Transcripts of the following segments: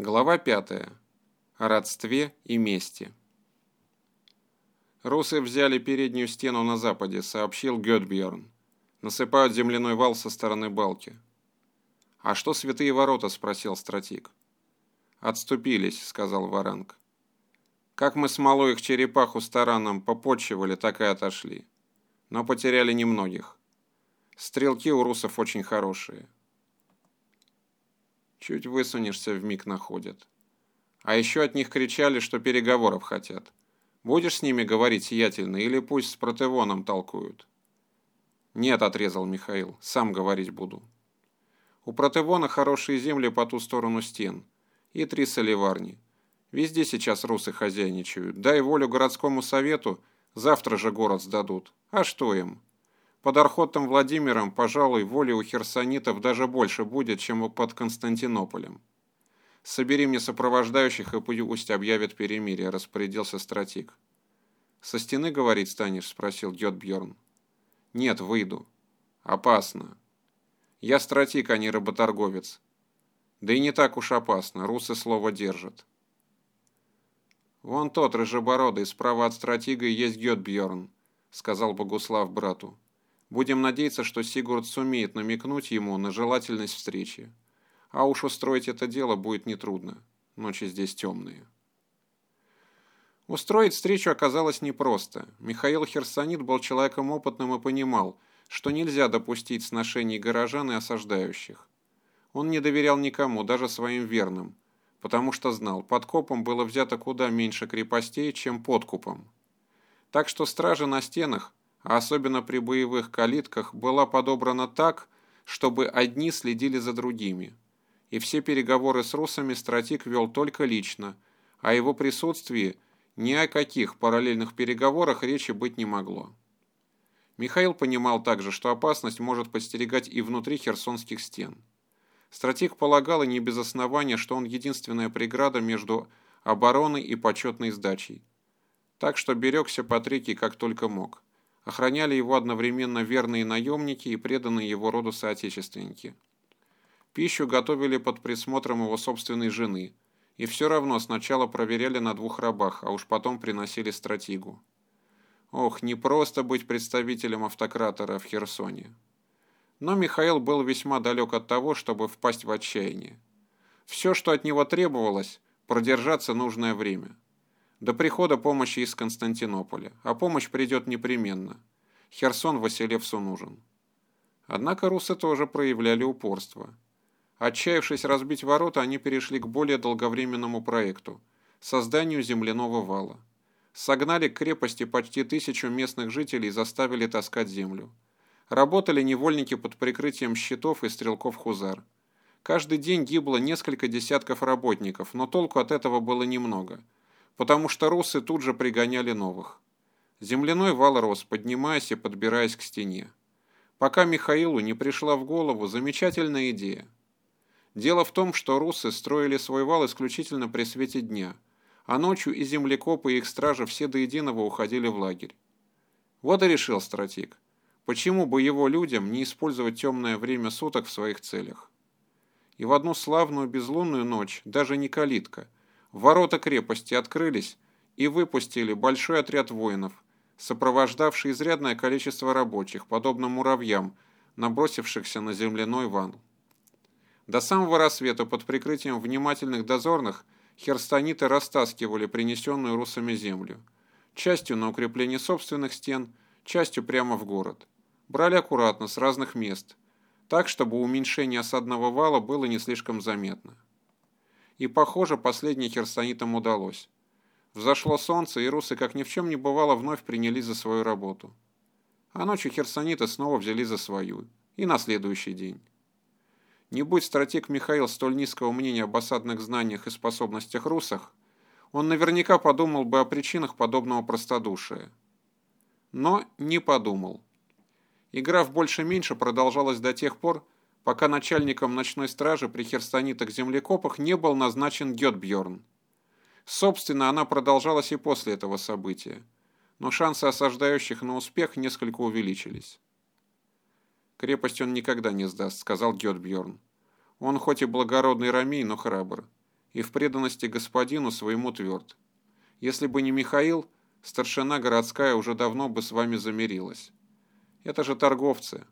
Глава 5. О родстве и мести. Русы взяли переднюю стену на западе, сообщил Гетбьерн. Насыпают земляной вал со стороны балки. А что святые ворота, спросил стратик. Отступились, сказал Варанг. Как мы смолой их черепаху с тараном попотчевали, так и отошли. Но потеряли немногих. Стрелки у русов очень хорошие. Чуть высунешься, в миг находят. А еще от них кричали, что переговоров хотят. Будешь с ними говорить сиятельно или пусть с протевоном толкуют? Нет, отрезал Михаил, сам говорить буду. У протевона хорошие земли по ту сторону стен и три соливарни. Везде сейчас русы хозяйничают. Дай волю городскому совету, завтра же город сдадут. А что им? Под Архотом Владимиром, пожалуй, воли у херсонитов даже больше будет, чем под Константинополем. «Собери мне сопровождающих и пусть объявят перемирие», – распорядился стратик. «Со стены говорить станешь?» – спросил Гетбьерн. «Нет, выйду. Опасно. Я стратик, а не работорговец. Да и не так уж опасно, русы слово держат». «Вон тот, рыжебородый, справа от стратига есть Гетбьерн», – сказал Богуслав брату. Будем надеяться, что Сигурд сумеет намекнуть ему на желательность встречи. А уж устроить это дело будет нетрудно. Ночи здесь темные. Устроить встречу оказалось непросто. Михаил Херсонит был человеком опытным и понимал, что нельзя допустить сношений горожан и осаждающих. Он не доверял никому, даже своим верным, потому что знал, подкопом было взято куда меньше крепостей, чем подкупом. Так что стража на стенах особенно при боевых калитках, была подобрана так, чтобы одни следили за другими. И все переговоры с русами стратик вел только лично, а его присутствии ни о каких параллельных переговорах речи быть не могло. Михаил понимал также, что опасность может подстерегать и внутри херсонских стен. Стратег полагал и не без основания, что он единственная преграда между обороной и почетной сдачей. Так что берегся Патрикий как только мог. Охраняли его одновременно верные наемники и преданные его роду соотечественники. Пищу готовили под присмотром его собственной жены, и все равно сначала проверяли на двух рабах, а уж потом приносили стратегу. Ох, не просто быть представителем автократора в Херсоне. Но Михаил был весьма далек от того, чтобы впасть в отчаяние. Все, что от него требовалось, продержаться нужное время – до прихода помощи из Константинополя, а помощь придет непременно. Херсон Василевсу нужен. Однако русы тоже проявляли упорство. Отчаявшись разбить ворота, они перешли к более долговременному проекту – созданию земляного вала. Согнали к крепости почти тысячу местных жителей и заставили таскать землю. Работали невольники под прикрытием щитов и стрелков-хузар. Каждый день гибло несколько десятков работников, но толку от этого было немного – потому что русы тут же пригоняли новых. Земляной вал рос, поднимаясь и подбираясь к стене. Пока Михаилу не пришла в голову замечательная идея. Дело в том, что русы строили свой вал исключительно при свете дня, а ночью и землекопы, и их стражи все до единого уходили в лагерь. Вот и решил стратег. Почему бы его людям не использовать темное время суток в своих целях? И в одну славную безлунную ночь даже не калитка – Ворота крепости открылись и выпустили большой отряд воинов, сопровождавший изрядное количество рабочих, подобно муравьям, набросившихся на земляной вал. До самого рассвета под прикрытием внимательных дозорных херстониты растаскивали принесенную русами землю, частью на укрепление собственных стен, частью прямо в город. Брали аккуратно, с разных мест, так, чтобы уменьшение осадного вала было не слишком заметно. И, похоже, последнее херсонитам удалось. Взошло солнце, и русы, как ни в чем не бывало, вновь принялись за свою работу. А ночью херсониты снова взяли за свою. И на следующий день. Не будь стратег Михаил столь низкого мнения об осадных знаниях и способностях русах, он наверняка подумал бы о причинах подобного простодушия. Но не подумал. Игра в больше-меньше продолжалась до тех пор, пока начальником ночной стражи при херстонитах-землекопах не был назначен Гетбьерн. Собственно, она продолжалась и после этого события, но шансы осаждающих на успех несколько увеличились. «Крепость он никогда не сдаст», — сказал Гетбьерн. «Он хоть и благородный рамей, но храбр. и в преданности господину своему тверд. Если бы не Михаил, старшина городская уже давно бы с вами замирилась. Это же торговцы.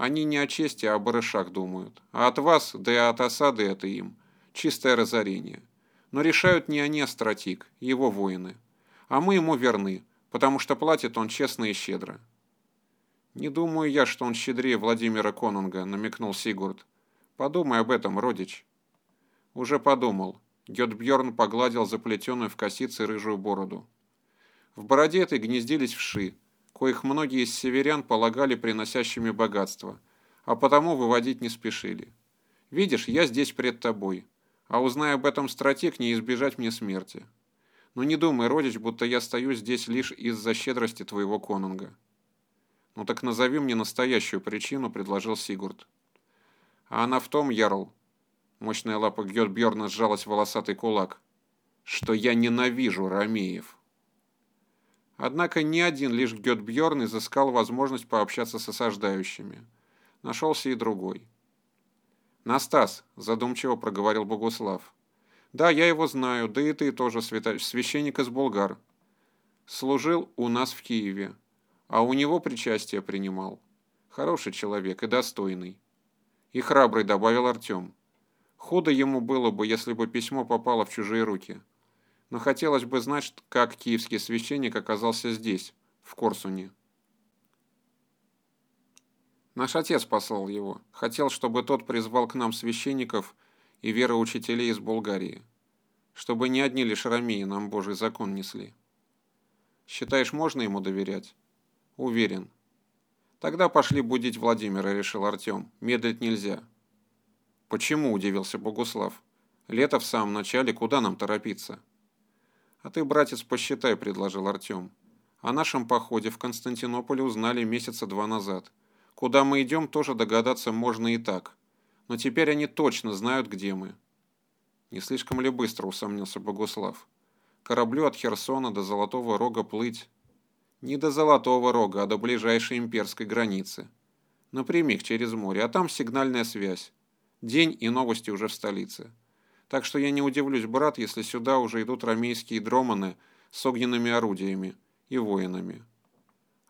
Они не о чести, а о барышах думают. А от вас, да и от осады это им. Чистое разорение. Но решают не они, а стратик, его воины. А мы ему верны, потому что платит он честно и щедро. «Не думаю я, что он щедрее Владимира Конунга», — намекнул Сигурд. «Подумай об этом, родич». «Уже подумал». Гетбьерн погладил заплетенную в косицы рыжую бороду. В бороде этой гнездились вши, коих многие из северян полагали приносящими богатство, а потому выводить не спешили. «Видишь, я здесь пред тобой, а узнай об этом стратег, не избежать мне смерти. Но не думай, родич, будто я стою здесь лишь из-за щедрости твоего конунга». «Ну так назови мне настоящую причину», — предложил Сигурд. «А она в том, Ярл...» Мощная лапа Гетбьерна сжалась в волосатый кулак. «Что я ненавижу Ромеев». Однако ни один лишь Гетбьерн изыскал возможность пообщаться с осаждающими. Нашелся и другой. «Настас», — задумчиво проговорил Богуслав. «Да, я его знаю, да и ты тоже, священник из Болгар. Служил у нас в Киеве а у него причастие принимал. Хороший человек и достойный. И храбрый, добавил Артем. Худо ему было бы, если бы письмо попало в чужие руки. Но хотелось бы знать, как киевский священник оказался здесь, в Корсуне. Наш отец послал его. Хотел, чтобы тот призвал к нам священников и вероучителей из Болгарии. Чтобы не одни лишь ромеи нам Божий закон несли. Считаешь, можно ему доверять? Уверен. Тогда пошли будить Владимира, решил Артем. Медлить нельзя. Почему, удивился Богуслав. Лето в самом начале, куда нам торопиться? А ты, братец, посчитай, предложил Артем. О нашем походе в Константинополе узнали месяца два назад. Куда мы идем, тоже догадаться можно и так. Но теперь они точно знают, где мы. Не слишком ли быстро, усомнился Богуслав. Кораблю от Херсона до Золотого Рога плыть не до Золотого Рога, а до ближайшей имперской границы. Напрямик через море, а там сигнальная связь. День и новости уже в столице. Так что я не удивлюсь, брат, если сюда уже идут рамейские дроманы с огненными орудиями и воинами.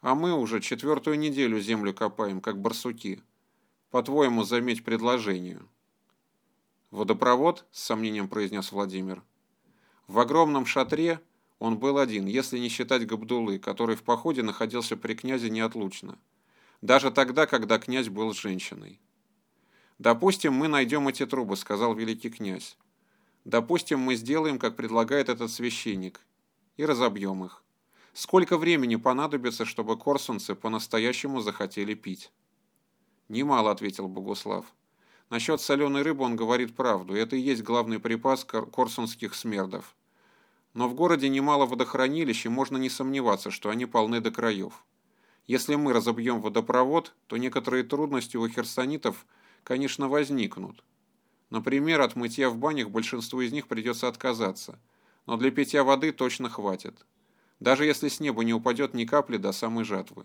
А мы уже четвертую неделю землю копаем, как барсуки. По-твоему, заметь предложение. «Водопровод?» – с сомнением произнес Владимир. В огромном шатре он был один, если не считать Габдулы, который в походе находился при князе неотлучно. Даже тогда, когда князь был женщиной. «Допустим, мы найдем эти трубы», — сказал великий князь. «Допустим, мы сделаем, как предлагает этот священник, и разобьем их. Сколько времени понадобится, чтобы корсунцы по-настоящему захотели пить?» «Немало», — ответил Богуслав. «Насчет соленой рыбы он говорит правду. Это и есть главный припас корсунских смердов. Но в городе немало водохранилищ, и можно не сомневаться, что они полны до краев. Если мы разобьем водопровод, то некоторые трудности у херсонитов, конечно, возникнут. Например, от мытья в банях большинству из них придется отказаться, но для питья воды точно хватит. Даже если с неба не упадет ни капли до самой жатвы.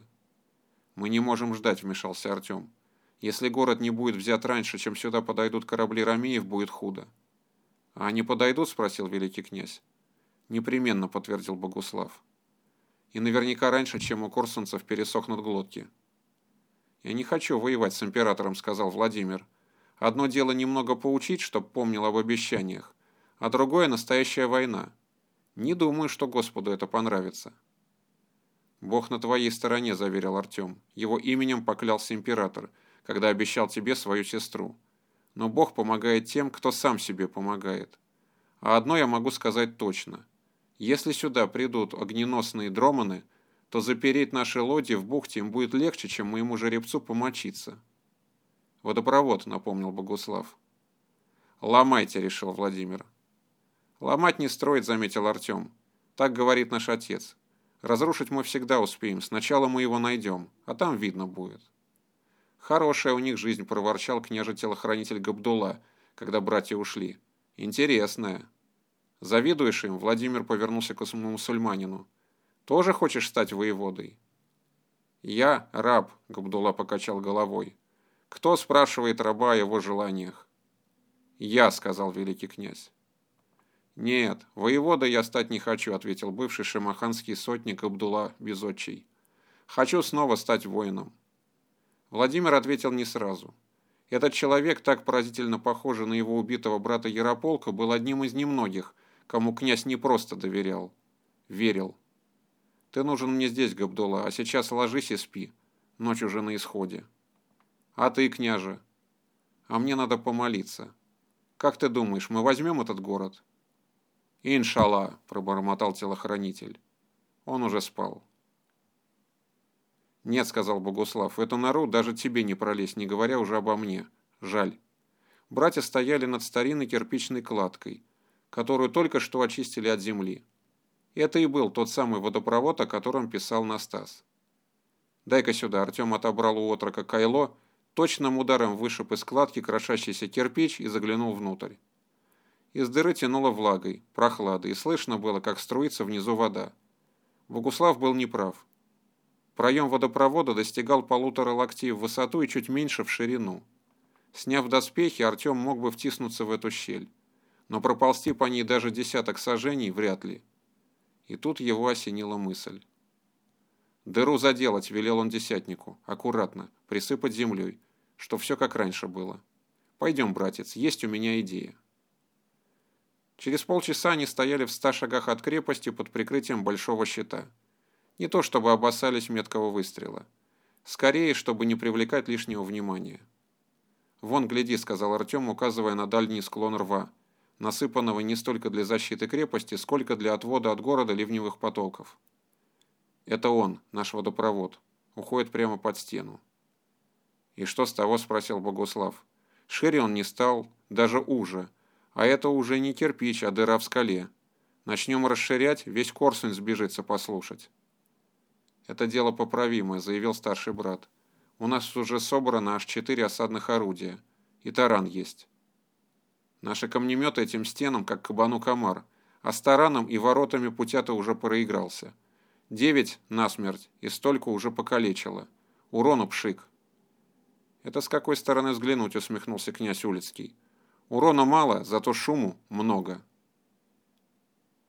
«Мы не можем ждать», — вмешался Артем. «Если город не будет взят раньше, чем сюда подойдут корабли Ромеев, будет худо». «А они подойдут?» — спросил великий князь. Непременно, подтвердил Богуслав. И наверняка раньше, чем у корсунцев пересохнут глотки. Я не хочу воевать с императором, сказал Владимир. Одно дело немного поучить, чтоб помнил об обещаниях, а другое настоящая война. Не думаю, что Господу это понравится. Бог на твоей стороне, заверил Артем. Его именем поклялся император, когда обещал тебе свою сестру. Но Бог помогает тем, кто сам себе помогает. А одно я могу сказать точно. Если сюда придут огненосные дроманы, то запереть наши лодьи в бухте им будет легче, чем моему жеребцу помочиться. Водопровод, напомнил Богуслав. Ломайте, решил Владимир. Ломать не строить, заметил Артем. Так говорит наш отец. Разрушить мы всегда успеем, сначала мы его найдем, а там видно будет. Хорошая у них жизнь, проворчал княже-телохранитель Габдулла, когда братья ушли. Интересная. Завидуешь им?» Владимир повернулся к мусульманину. «Тоже хочешь стать воеводой?» «Я раб», — Габдулла покачал головой. «Кто спрашивает раба о его желаниях?» «Я», — сказал великий князь. «Нет, воевода я стать не хочу», — ответил бывший шамаханский сотник Абдулла Безотчий. «Хочу снова стать воином». Владимир ответил не сразу. Этот человек, так поразительно похожий на его убитого брата Ярополка, был одним из немногих, кому князь не просто доверял. Верил. «Ты нужен мне здесь, Габдулла, а сейчас ложись и спи. Ночь уже на исходе». «А ты, княже?» «А мне надо помолиться. Как ты думаешь, мы возьмем этот город?» «Иншалла», – пробормотал телохранитель. Он уже спал. «Нет», – сказал Богуслав, – «в эту нору даже тебе не пролезть, не говоря уже обо мне. Жаль». Братья стояли над старинной кирпичной кладкой, которую только что очистили от земли. Это и был тот самый водопровод, о котором писал Настас. «Дай-ка сюда», – Артем отобрал у отрока кайло, точным ударом вышиб из кладки крошащийся кирпич и заглянул внутрь. Из дыры тянуло влагой, прохладой, и слышно было, как струится внизу вода. Богуслав был неправ. Проем водопровода достигал полутора локтей в высоту и чуть меньше в ширину. Сняв доспехи, Артем мог бы втиснуться в эту щель. Но проползти по ней даже десяток сажений вряд ли. И тут его осенила мысль. «Дыру заделать», — велел он десятнику, аккуратно, присыпать землей, что все как раньше было. «Пойдем, братец, есть у меня идея». Через полчаса они стояли в ста шагах от крепости под прикрытием большого щита. Не то чтобы опасались меткого выстрела. Скорее, чтобы не привлекать лишнего внимания. «Вон, гляди», — сказал Артем, указывая на дальний склон рва, насыпанного не столько для защиты крепости, сколько для отвода от города ливневых потоков. «Это он, наш водопровод. Уходит прямо под стену». «И что с того?» — спросил Богуслав. «Шире он не стал, даже уже, а это уже не кирпич, а дыра в скале. Начнем расширять, весь Корсунь сбежится послушать. Это дело поправимое, заявил старший брат. У нас уже собрано аж четыре осадных орудия. И таран есть. Наши камнеметы этим стенам, как кабану комар, а с тараном и воротами путята уже проигрался. Девять насмерть и столько уже покалечило. Урону пшик. Это с какой стороны взглянуть, усмехнулся князь Улицкий. Урона мало, зато шуму много.